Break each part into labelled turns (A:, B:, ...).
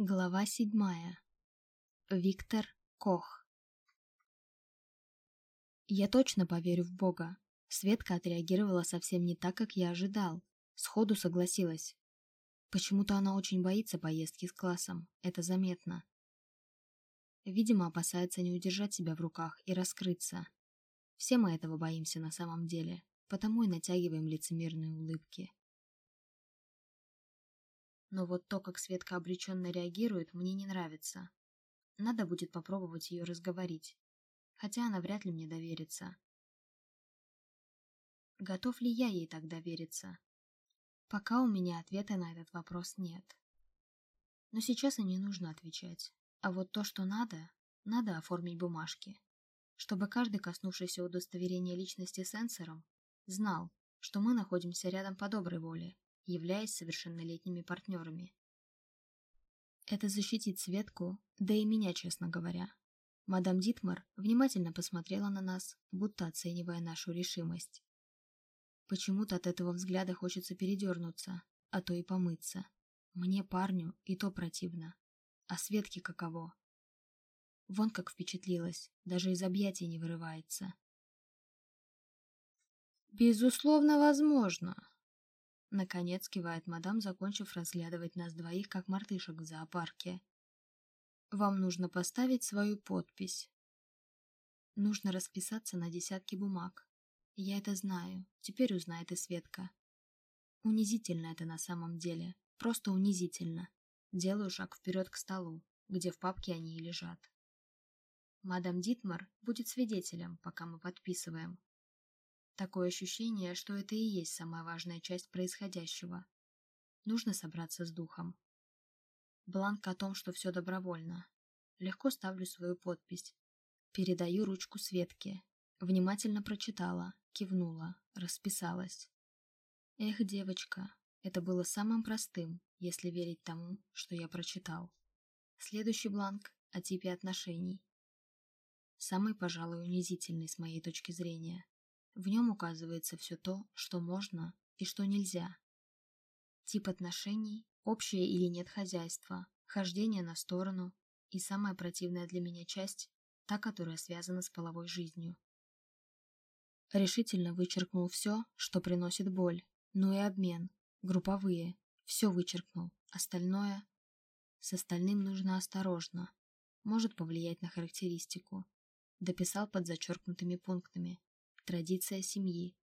A: Глава седьмая. Виктор Кох. Я точно поверю в Бога. Светка отреагировала совсем не так, как я ожидал. Сходу согласилась. Почему-то она очень боится поездки с классом, это заметно. Видимо, опасается не удержать себя в руках и раскрыться. Все мы этого боимся на самом деле, потому и натягиваем лицемерные улыбки. Но вот то, как Светка обреченно реагирует, мне не нравится. Надо будет попробовать ее разговорить. Хотя она вряд ли мне доверится. Готов ли я ей так довериться? Пока у меня ответа на этот вопрос нет. Но сейчас и не нужно отвечать. А вот то, что надо, надо оформить бумажки. Чтобы каждый, коснувшийся удостоверения личности сенсором, знал, что мы находимся рядом по доброй воле являясь совершеннолетними партнерами. Это защитит Светку, да и меня, честно говоря. Мадам Дитмар внимательно посмотрела на нас, будто оценивая нашу решимость. Почему-то от этого взгляда хочется передернуться, а то и помыться. Мне, парню, и то противно. А Светке каково? Вон как впечатлилась, даже из объятий не вырывается. «Безусловно, возможно», Наконец кивает мадам, закончив разглядывать нас двоих, как мартышек в зоопарке. Вам нужно поставить свою подпись. Нужно расписаться на десятке бумаг. Я это знаю, теперь узнает и Светка. Унизительно это на самом деле, просто унизительно. Делаю шаг вперед к столу, где в папке они и лежат. Мадам Дитмар будет свидетелем, пока мы подписываем. Такое ощущение, что это и есть самая важная часть происходящего. Нужно собраться с духом. Бланк о том, что все добровольно. Легко ставлю свою подпись. Передаю ручку Светке. Внимательно прочитала, кивнула, расписалась. Эх, девочка, это было самым простым, если верить тому, что я прочитал. Следующий бланк о типе отношений. Самый, пожалуй, унизительный с моей точки зрения. В нем указывается все то, что можно и что нельзя. Тип отношений, общее или нет хозяйства, хождение на сторону и самая противная для меня часть – та, которая связана с половой жизнью. Решительно вычеркнул все, что приносит боль, ну и обмен, групповые, все вычеркнул, остальное… С остальным нужно осторожно, может повлиять на характеристику. Дописал под зачеркнутыми пунктами, Традиция семьи.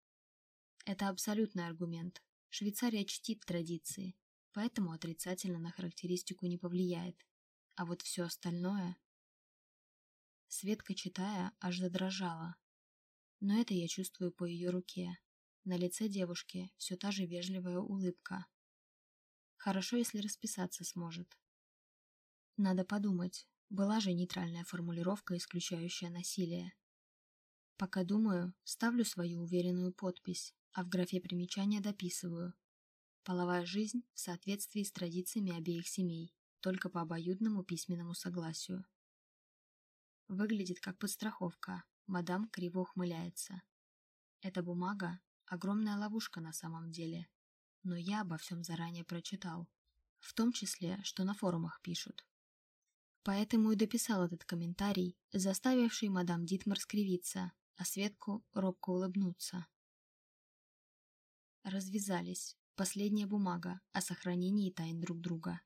A: Это абсолютный аргумент. Швейцария чтит традиции, поэтому отрицательно на характеристику не повлияет. А вот все остальное... Светка, читая, аж задрожала. Но это я чувствую по ее руке. На лице девушки все та же вежливая улыбка. Хорошо, если расписаться сможет. Надо подумать, была же нейтральная формулировка, исключающая насилие. Пока думаю, ставлю свою уверенную подпись, а в графе примечания дописываю. Половая жизнь в соответствии с традициями обеих семей, только по обоюдному письменному согласию. Выглядит как подстраховка, мадам криво ухмыляется. Эта бумага – огромная ловушка на самом деле, но я обо всем заранее прочитал, в том числе, что на форумах пишут. Поэтому и дописал этот комментарий, заставивший мадам Дитмар скривиться а Светку робко улыбнуться. Развязались. Последняя бумага о сохранении тайн друг друга.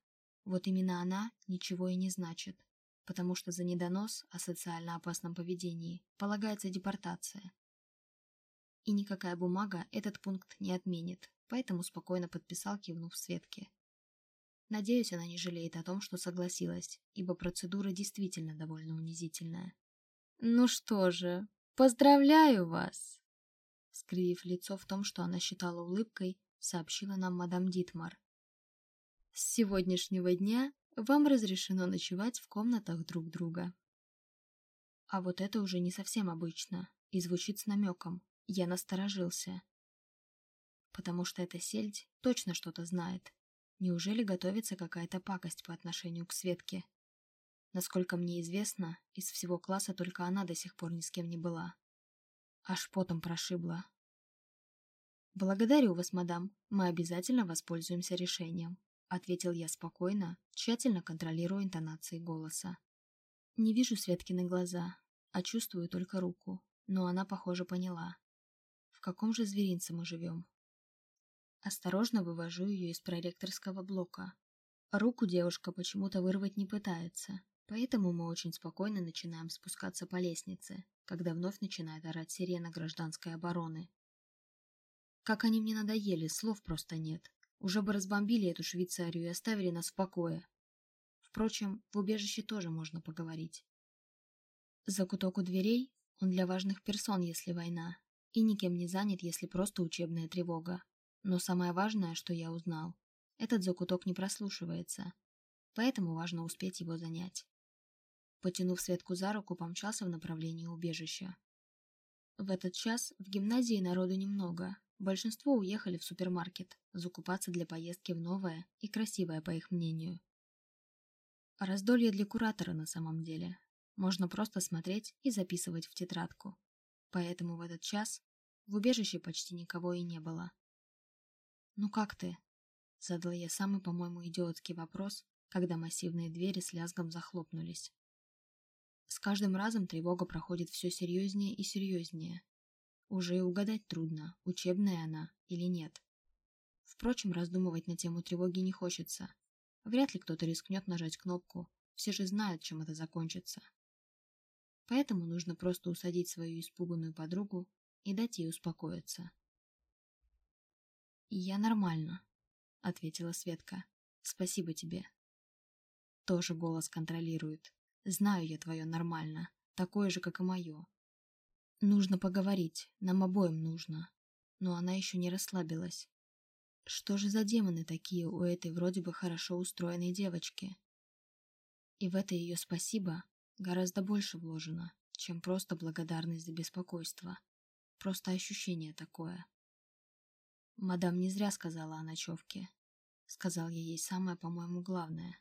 A: Вот именно она ничего и не значит, потому что за недонос о социально опасном поведении полагается депортация. И никакая бумага этот пункт не отменит, поэтому спокойно подписал, кивнув Светке. Надеюсь, она не жалеет о том, что согласилась, ибо процедура действительно довольно унизительная. «Ну что же, «Поздравляю вас!» Скривив лицо в том, что она считала улыбкой, сообщила нам мадам Дитмар. «С сегодняшнего дня вам разрешено ночевать в комнатах друг друга». А вот это уже не совсем обычно и звучит с намеком. Я насторожился. Потому что эта сельдь точно что-то знает. Неужели готовится какая-то пакость по отношению к Светке? Насколько мне известно, из всего класса только она до сих пор ни с кем не была. Аж потом прошибла. «Благодарю вас, мадам. Мы обязательно воспользуемся решением. ответил я спокойно, тщательно контролируя интонации голоса. Не вижу Светкины глаза, а чувствую только руку, но она, похоже, поняла. В каком же зверинце мы живем? Осторожно вывожу ее из проректорского блока. Руку девушка почему-то вырвать не пытается, поэтому мы очень спокойно начинаем спускаться по лестнице, когда вновь начинает орать сирена гражданской обороны. Как они мне надоели, слов просто нет. Уже бы разбомбили эту Швейцарию и оставили нас в покое. Впрочем, в убежище тоже можно поговорить. Закуток у дверей, он для важных персон, если война, и никем не занят, если просто учебная тревога. Но самое важное, что я узнал, этот закуток не прослушивается, поэтому важно успеть его занять. Потянув Светку за руку, помчался в направлении убежища. В этот час в гимназии народу немного, Большинство уехали в супермаркет, закупаться для поездки в новое и красивое, по их мнению. Раздолье для куратора на самом деле. Можно просто смотреть и записывать в тетрадку. Поэтому в этот час в убежище почти никого и не было. «Ну как ты?» — задала я самый, по-моему, идиотский вопрос, когда массивные двери с лязгом захлопнулись. С каждым разом тревога проходит все серьезнее и серьезнее, уже и угадать трудно, учебная она или нет. Впрочем, раздумывать на тему тревоги не хочется. Вряд ли кто-то рискнет нажать кнопку, все же знают, чем это закончится. Поэтому нужно просто усадить свою испуганную подругу и дать ей успокоиться. «Я нормально», — ответила Светка. «Спасибо тебе». Тоже голос контролирует. «Знаю я твое нормально, такое же, как и мое. Нужно поговорить, нам обоим нужно. Но она еще не расслабилась. Что же за демоны такие у этой вроде бы хорошо устроенной девочки? И в это ее спасибо гораздо больше вложено, чем просто благодарность за беспокойство. Просто ощущение такое. Мадам не зря сказала о ночевке. Сказал я ей самое, по-моему, главное.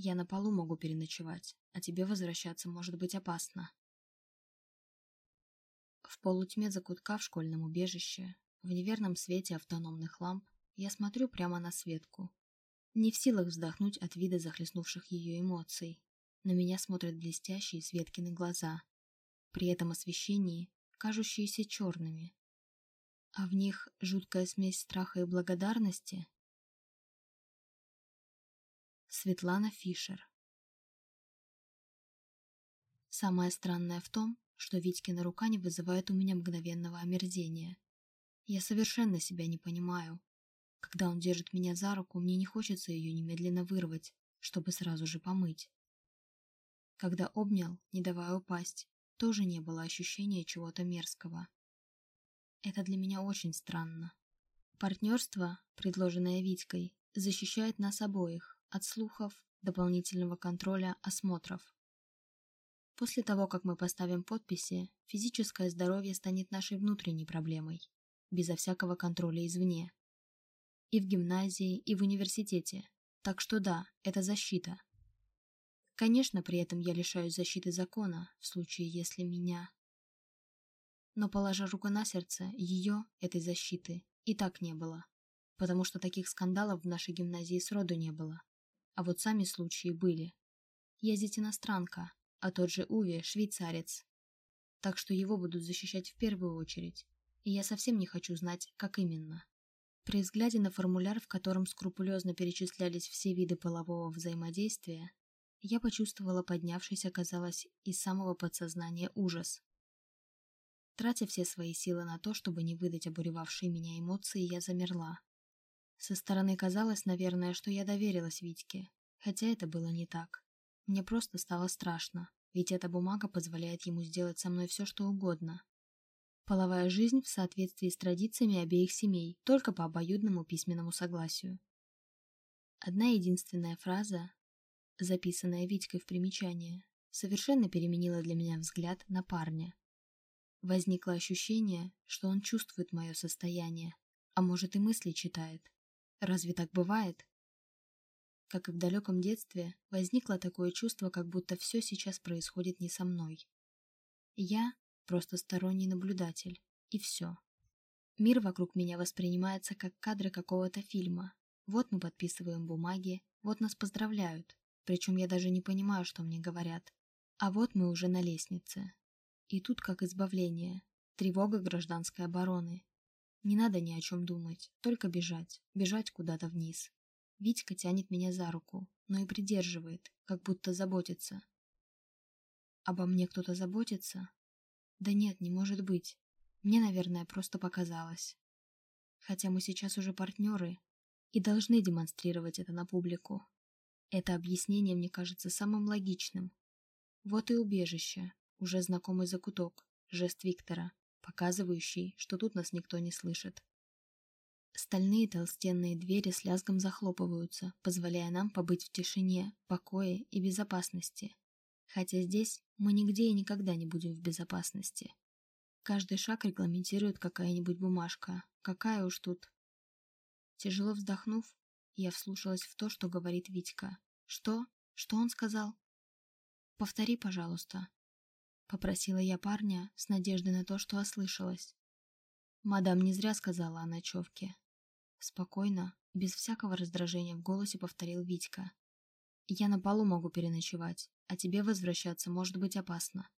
A: Я на полу могу переночевать, а тебе возвращаться может быть опасно. В полутьме закутка в школьном убежище, в неверном свете автономных ламп, я смотрю прямо на Светку. Не в силах вздохнуть от вида захлестнувших ее эмоций. На меня смотрят блестящие Светкины глаза, при этом освещении кажущиеся черными. А в них жуткая смесь страха и благодарности. Светлана Фишер Самое странное в том, что Витькина рука не вызывает у меня мгновенного омерзения. Я совершенно себя не понимаю. Когда он держит меня за руку, мне не хочется ее немедленно вырвать, чтобы сразу же помыть. Когда обнял, не давая упасть, тоже не было ощущения чего-то мерзкого. Это для меня очень странно. Партнерство, предложенное Витькой, защищает нас обоих от слухов, дополнительного контроля, осмотров. После того, как мы поставим подписи, физическое здоровье станет нашей внутренней проблемой, безо всякого контроля извне. И в гимназии, и в университете. Так что да, это защита. Конечно, при этом я лишаюсь защиты закона, в случае, если меня... Но, положа руку на сердце, ее, этой защиты, и так не было. Потому что таких скандалов в нашей гимназии сроду не было. А вот сами случаи были. Я здесь иностранка, а тот же Уви – швейцарец. Так что его будут защищать в первую очередь, и я совсем не хочу знать, как именно. При взгляде на формуляр, в котором скрупулезно перечислялись все виды полового взаимодействия, я почувствовала поднявшийся, казалось, из самого подсознания ужас. Тратя все свои силы на то, чтобы не выдать обуревавшие меня эмоции, я замерла. Со стороны казалось, наверное, что я доверилась Витьке, хотя это было не так. Мне просто стало страшно, ведь эта бумага позволяет ему сделать со мной все, что угодно. Половая жизнь в соответствии с традициями обеих семей, только по обоюдному письменному согласию. Одна единственная фраза, записанная Витькой в примечание, совершенно переменила для меня взгляд на парня. Возникло ощущение, что он чувствует мое состояние, а может и мысли читает. Разве так бывает? Как и в далеком детстве, возникло такое чувство, как будто все сейчас происходит не со мной. Я просто сторонний наблюдатель, и все. Мир вокруг меня воспринимается как кадры какого-то фильма. Вот мы подписываем бумаги, вот нас поздравляют, причем я даже не понимаю, что мне говорят. А вот мы уже на лестнице. И тут как избавление, тревога гражданской обороны. Не надо ни о чем думать, только бежать, бежать куда-то вниз. Витька тянет меня за руку, но и придерживает, как будто заботится. Обо мне кто-то заботится? Да нет, не может быть. Мне, наверное, просто показалось. Хотя мы сейчас уже партнеры и должны демонстрировать это на публику. Это объяснение мне кажется самым логичным. Вот и убежище, уже знакомый закуток, жест Виктора, показывающий, что тут нас никто не слышит. Стальные толстенные двери с лязгом захлопываются, позволяя нам побыть в тишине, покое и безопасности. Хотя здесь мы нигде и никогда не будем в безопасности. Каждый шаг регламентирует какая-нибудь бумажка. Какая уж тут. Тяжело вздохнув, я вслушалась в то, что говорит Витька. «Что? Что он сказал?» «Повтори, пожалуйста», — попросила я парня с надеждой на то, что ослышалась. Мадам не зря сказала о ночевке. Спокойно, без всякого раздражения в голосе повторил Витька. «Я на полу могу переночевать, а тебе возвращаться может быть опасно.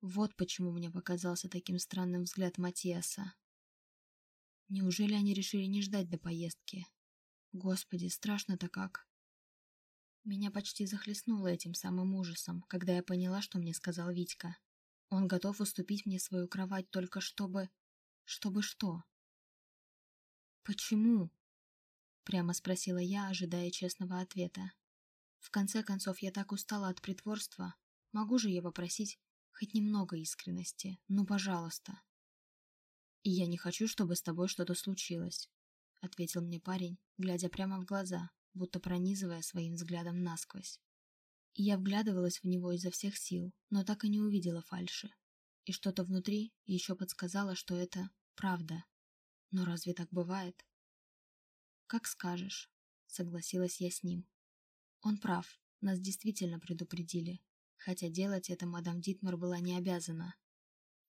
A: Вот почему мне показался таким странным взгляд Матиаса. Неужели они решили не ждать до поездки? Господи, страшно-то как. Меня почти захлестнуло этим самым ужасом, когда я поняла, что мне сказал Витька. Он готов уступить мне свою кровать только чтобы... Чтобы что? «Почему?» — прямо спросила я, ожидая честного ответа. В конце концов, я так устала от притворства. Могу же я попросить Хоть немного искренности. Ну, пожалуйста. И я не хочу, чтобы с тобой что-то случилось, ответил мне парень, глядя прямо в глаза, будто пронизывая своим взглядом насквозь. Я вглядывалась в него изо всех сил, но так и не увидела фальши. И что-то внутри еще подсказало, что это правда. Но разве так бывает? Как скажешь, согласилась я с ним. Он прав, нас действительно предупредили, хотя делать это мадам Дитмар была не обязана.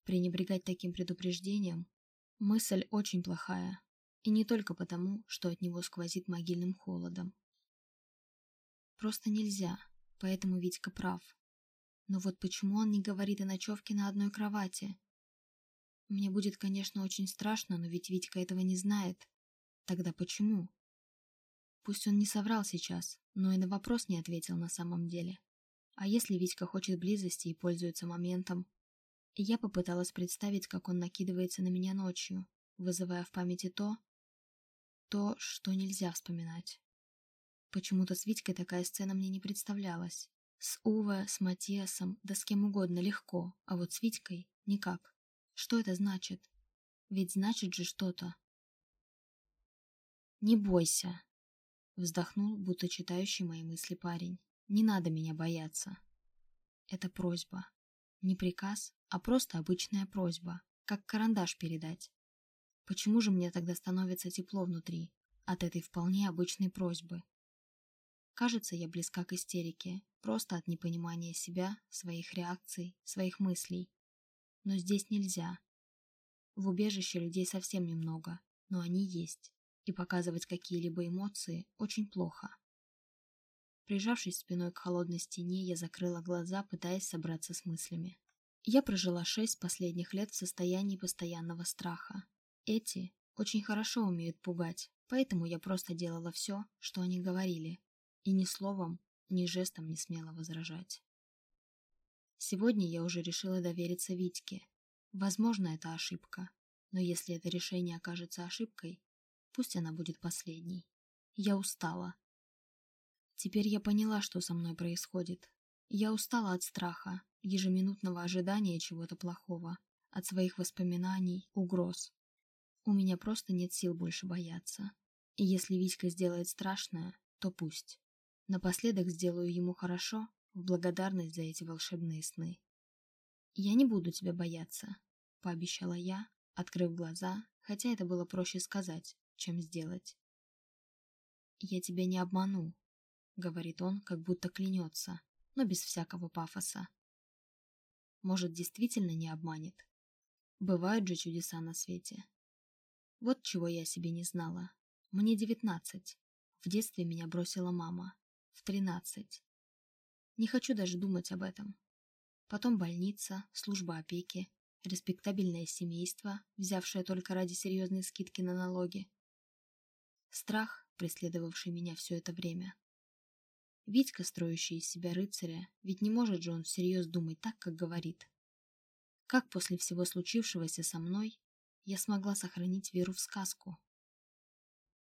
A: Пренебрегать таким предупреждением – мысль очень плохая, и не только потому, что от него сквозит могильным холодом. Просто нельзя, поэтому Витька прав. Но вот почему он не говорит о ночевке на одной кровати? Мне будет, конечно, очень страшно, но ведь Витька этого не знает. Тогда почему? Пусть он не соврал сейчас, но и на вопрос не ответил на самом деле. А если Витька хочет близости и пользуется моментом? я попыталась представить, как он накидывается на меня ночью, вызывая в памяти то, то, что нельзя вспоминать. Почему-то с Витькой такая сцена мне не представлялась. С Уве, с Матиасом, да с кем угодно легко, а вот с Витькой никак. Что это значит? Ведь значит же что-то. «Не бойся», — вздохнул, будто читающий мои мысли парень. Не надо меня бояться. Это просьба. Не приказ, а просто обычная просьба. Как карандаш передать. Почему же мне тогда становится тепло внутри от этой вполне обычной просьбы? Кажется, я близка к истерике, просто от непонимания себя, своих реакций, своих мыслей. Но здесь нельзя. В убежище людей совсем немного, но они есть, и показывать какие-либо эмоции очень плохо. Прижавшись спиной к холодной стене, я закрыла глаза, пытаясь собраться с мыслями. Я прожила шесть последних лет в состоянии постоянного страха. Эти очень хорошо умеют пугать, поэтому я просто делала все, что они говорили, и ни словом, ни жестом не смела возражать. Сегодня я уже решила довериться Витьке. Возможно, это ошибка, но если это решение окажется ошибкой, пусть она будет последней. Я устала, Теперь я поняла, что со мной происходит. Я устала от страха, ежеминутного ожидания чего-то плохого, от своих воспоминаний, угроз. У меня просто нет сил больше бояться. И если Витька сделает страшное, то пусть. Напоследок сделаю ему хорошо, в благодарность за эти волшебные сны. «Я не буду тебя бояться», — пообещала я, открыв глаза, хотя это было проще сказать, чем сделать. «Я тебя не обману», говорит он, как будто клянется, но без всякого пафоса. Может, действительно не обманет. Бывают же чудеса на свете. Вот чего я себе не знала. Мне девятнадцать. В детстве меня бросила мама. В тринадцать. Не хочу даже думать об этом. Потом больница, служба опеки, респектабельное семейство, взявшее только ради серьезной скидки на налоги. Страх, преследовавший меня все это время. Витька, строящий из себя рыцаря, ведь не может же он всерьез думать так, как говорит. Как после всего случившегося со мной я смогла сохранить веру в сказку?